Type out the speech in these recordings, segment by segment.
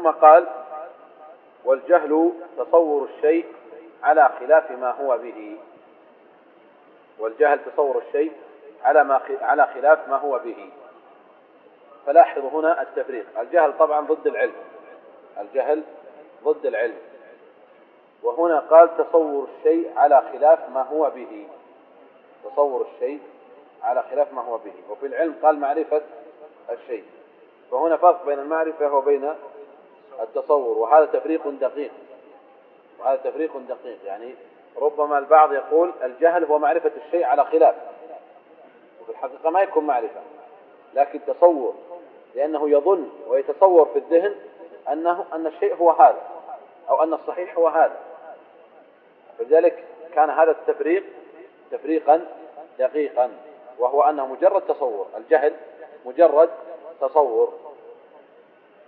ثم قال والجهل تصور الشيء على خلاف ما هو به. والجهل تصور الشيء على ما على خلاف ما هو به. فلاحظوا هنا التفريق. الجهل طبعا ضد العلم. الجهل ضد العلم. وهنا قال تصور الشيء على خلاف ما هو به. تصور الشيء على خلاف ما هو به. وفي العلم قال معرفة الشيء. فهنا فرق بين المعرفة وبين التصور وهذا تفريق دقيق. وهذا تفريق دقيق. يعني ربما البعض يقول الجهل هو معرفة الشيء على خلاف. وفي الحقيقة ما يكون معرفة لكن تصور. لأنه يظن ويتصور في الذهن أنه أن الشيء هو هذا أو أن الصحيح هو هذا. فلذلك كان هذا التفريق تفريقا دقيقا وهو أنه مجرد تصور. الجهل مجرد تصور.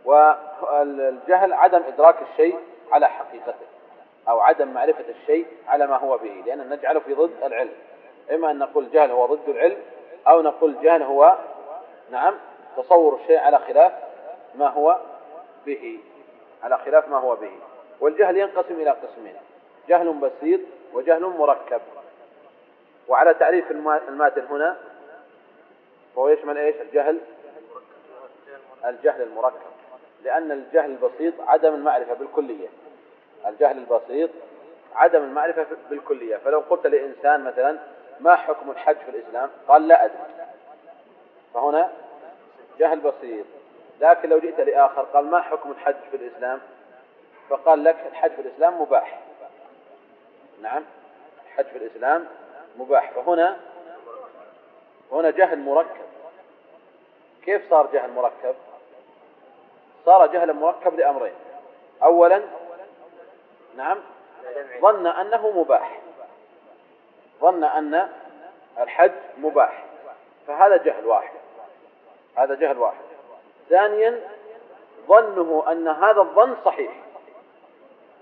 والجهل عدم إدراك الشيء على حقيقته أو عدم معرفة الشيء على ما هو به لأن نجعله في ضد العلم. إما أن نقول جهل هو ضد العلم أو نقول جهل هو نعم تصور الشيء على خلاف ما هو به على خلاف ما هو به. والجهل ينقسم إلى قسمين جهل بسيط وجهل مركب. وعلى تعريف الماتن هنا فهو يشمل إيش؟ الجهل الجهل المركب. لأن الجهل البسيط عدم المعرفة بالكلية. الجهل البسيط عدم المعرفة بالكلية. فلو قلت لإنسان مثلا ما حكم الحج في الإسلام؟ قال لا أدري. فهنا جهل بسيط. لكن لو جئت لآخر قال ما حكم الحج في الإسلام؟ فقال لك الحج في الإسلام مباح. نعم الحج في الإسلام مباح. فهنا هنا جهل مركب. كيف صار جهل مركب؟ صار جهلا مركب لأمرين. أولا نعم ظن أنه مباح. ظن أن الحج مباح. فهذا جهل واحد. هذا جهل واحد. ثانيا ظنه أن هذا الظن صحيح.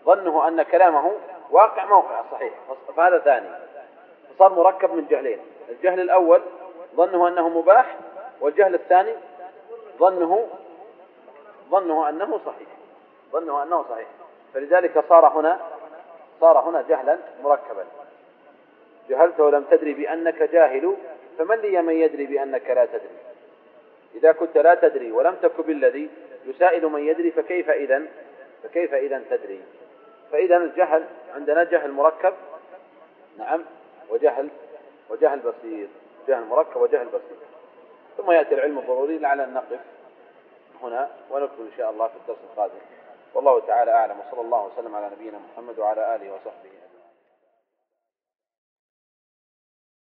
ظنه أن كلامه واقع موقع صحيح. فهذا ثاني. فصار مركب من جهلين. الجهل الأول ظنه أنه مباح والجهل الثاني ظنه ظنه أنه صحيح. ظنه أنه صحيح. فلذلك صار هنا صار هنا جهلا مركبا. جهلت ولم تدري بأنك جاهل فمن لي من يدري بأنك لا تدري؟ إذا كنت لا تدري ولم تك بالذي يسائل من يدري فكيف إذا فكيف إذا تدري؟ فإذا الجهل عندنا جهل مركب. نعم وجهل وجهل بسيط. جهل مركب وجهل بسيط. ثم يأتي العلم الضروري لعل أن نقف. هنا ونكمل إن شاء الله في الدرس القادم. والله تعالى أعلم. وصلى الله وسلم على نبينا محمد وعلى آله وصحبه